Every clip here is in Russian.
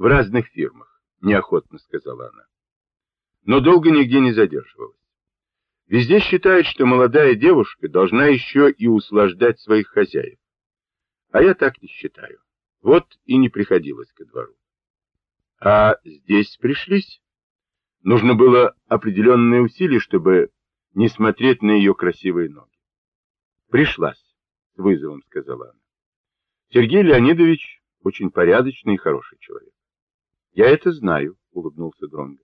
В разных фирмах, неохотно сказала она. Но долго нигде не задерживалась. Везде считают, что молодая девушка должна еще и услаждать своих хозяев. А я так не считаю. Вот и не приходилось ко двору. А здесь пришлись. Нужно было определенные усилия, чтобы не смотреть на ее красивые ноги. Пришлась, с вызовом сказала она. Сергей Леонидович очень порядочный и хороший человек. Я это знаю, улыбнулся Дронго.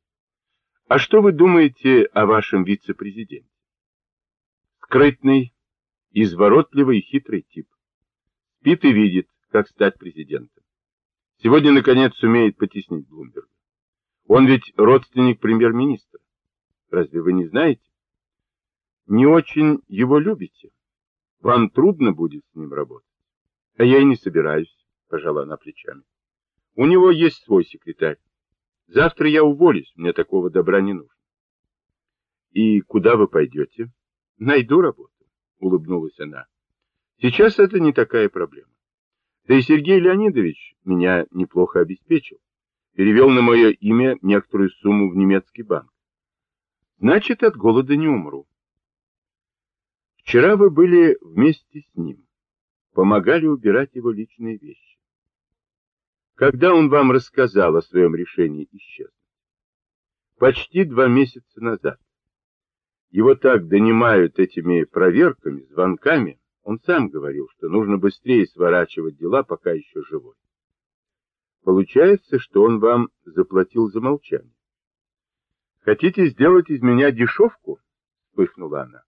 А что вы думаете о вашем вице-президенте? Скрытный, изворотливый и хитрый тип. Спит и видит, как стать президентом. Сегодня, наконец, сумеет потеснить Блумберга. Он ведь родственник премьер-министра. Разве вы не знаете? Не очень его любите. Вам трудно будет с ним работать. А я и не собираюсь, пожала она плечами. У него есть свой секретарь. Завтра я уволюсь, мне такого добра не нужно. И куда вы пойдете? Найду работу, улыбнулась она. Сейчас это не такая проблема. Да и Сергей Леонидович меня неплохо обеспечил. Перевел на мое имя некоторую сумму в немецкий банк. Значит, от голода не умру. Вчера вы были вместе с ним, помогали убирать его личные вещи. Когда он вам рассказал о своем решении исчезнуть? Почти два месяца назад. Его так донимают этими проверками, звонками, он сам говорил, что нужно быстрее сворачивать дела, пока еще живой. Получается, что он вам заплатил за молчание. Хотите сделать из меня дешевку? Вспыхнула она.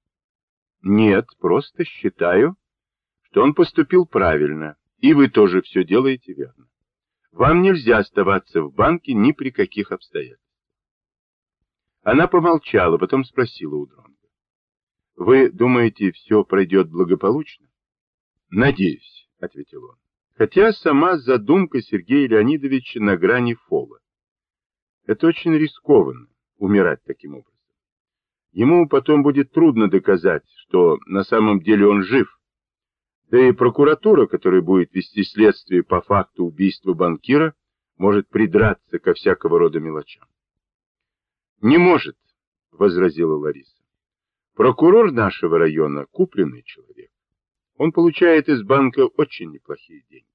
Нет, просто считаю, что он поступил правильно, и вы тоже все делаете верно. Вам нельзя оставаться в банке ни при каких обстоятельствах. Она помолчала, потом спросила у Дронга. Вы думаете, все пройдет благополучно? Надеюсь, ответил он. Хотя сама задумка Сергея Леонидовича на грани фола. Это очень рискованно, умирать таким образом. Ему потом будет трудно доказать, что на самом деле он жив. Да и прокуратура, которая будет вести следствие по факту убийства банкира, может придраться ко всякого рода мелочам. «Не может», — возразила Лариса. «Прокурор нашего района — купленный человек. Он получает из банка очень неплохие деньги.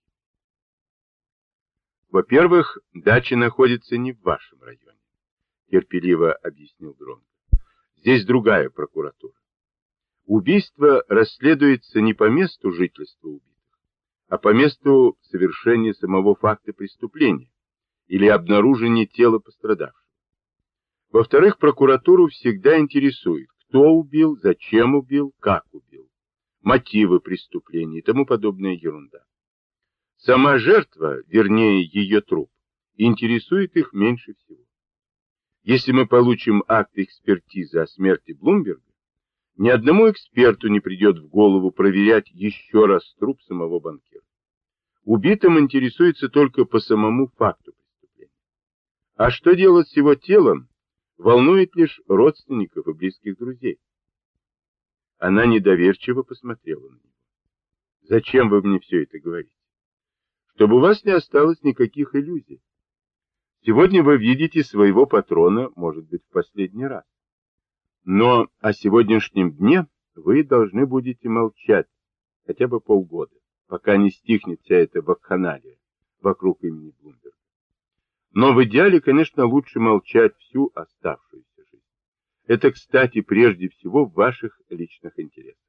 Во-первых, дача находится не в вашем районе, терпеливо объяснил Дронго. Здесь другая прокуратура. Убийство расследуется не по месту жительства убитых, а по месту совершения самого факта преступления или обнаружения тела пострадавшего. Во-вторых, прокуратуру всегда интересует, кто убил, зачем убил, как убил, мотивы преступления и тому подобная ерунда. Сама жертва, вернее ее труп, интересует их меньше всего. Если мы получим акт экспертизы о смерти Блумберга, ни одному эксперту не придет в голову проверять еще раз труп самого банкира. Убитым интересуется только по самому факту преступления. А что делать с его телом, волнует лишь родственников и близких друзей. Она недоверчиво посмотрела на него. «Зачем вы мне все это говорите? Чтобы у вас не осталось никаких иллюзий. Сегодня вы видите своего патрона, может быть, в последний раз. Но о сегодняшнем дне вы должны будете молчать хотя бы полгода, пока не стихнет вся эта вакханалия вокруг имени Блумберга. Но в идеале, конечно, лучше молчать всю оставшуюся жизнь. Это, кстати, прежде всего в ваших личных интересах.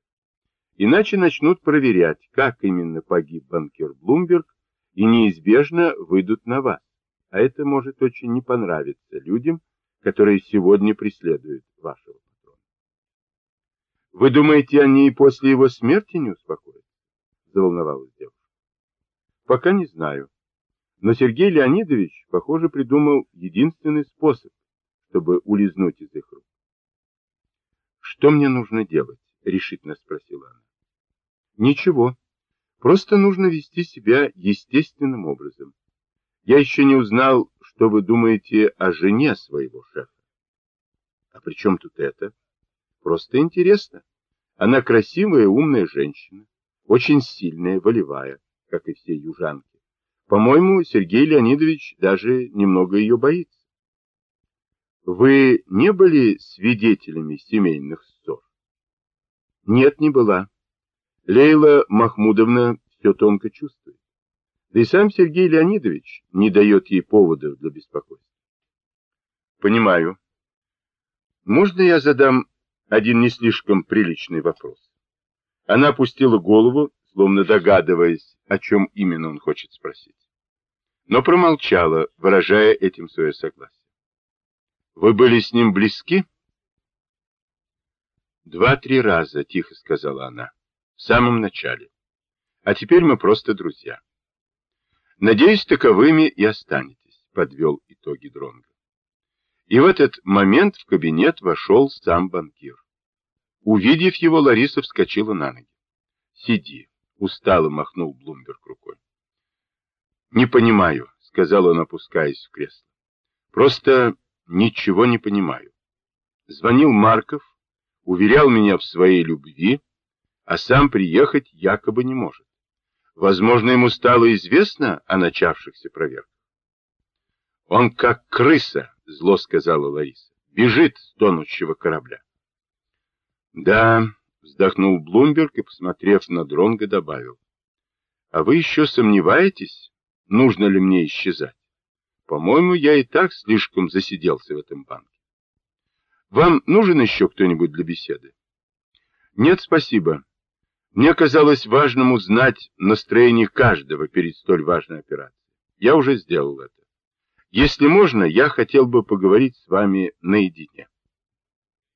Иначе начнут проверять, как именно погиб банкир Блумберг, и неизбежно выйдут на вас а это может очень не понравиться людям, которые сегодня преследуют вашего. Вы думаете, они и после его смерти не успокоятся? Заволновалась девушка. Пока не знаю. Но Сергей Леонидович, похоже, придумал единственный способ, чтобы улизнуть из их рук. Что мне нужно делать? Решительно спросила она. Ничего. Просто нужно вести себя естественным образом я еще не узнал, что вы думаете о жене своего шефа. А при чем тут это? Просто интересно. Она красивая, умная женщина, очень сильная, волевая, как и все южанки. По-моему, Сергей Леонидович даже немного ее боится. Вы не были свидетелями семейных ссор? Нет, не была. Лейла Махмудовна все тонко чувствует. Да и сам Сергей Леонидович не дает ей поводов для беспокойства. Понимаю. Можно я задам один не слишком приличный вопрос? Она опустила голову, словно догадываясь, о чем именно он хочет спросить. Но промолчала, выражая этим свое согласие. Вы были с ним близки? Два-три раза, тихо сказала она, в самом начале. А теперь мы просто друзья. Надеюсь, таковыми и останетесь, подвел итоги Дронга. И в этот момент в кабинет вошел сам банкир. Увидев его, Лариса вскочила на ноги. «Сиди», — устало махнул Блумберг рукой. «Не понимаю», — сказал он, опускаясь в кресло. «Просто ничего не понимаю. Звонил Марков, уверял меня в своей любви, а сам приехать якобы не может. Возможно, ему стало известно о начавшихся проверках. «Он как крыса», — зло сказала Лариса, — «бежит с тонущего корабля». Да, вздохнул Блумберг и, посмотрев на Дронга, добавил. А вы еще сомневаетесь, нужно ли мне исчезать? По-моему, я и так слишком засиделся в этом банке. Вам нужен еще кто-нибудь для беседы? Нет, спасибо. Мне казалось важным узнать настроение каждого перед столь важной операцией. Я уже сделал это. Если можно, я хотел бы поговорить с вами наедине.